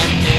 Thank you.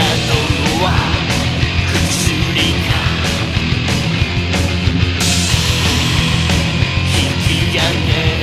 くすりだひきあげ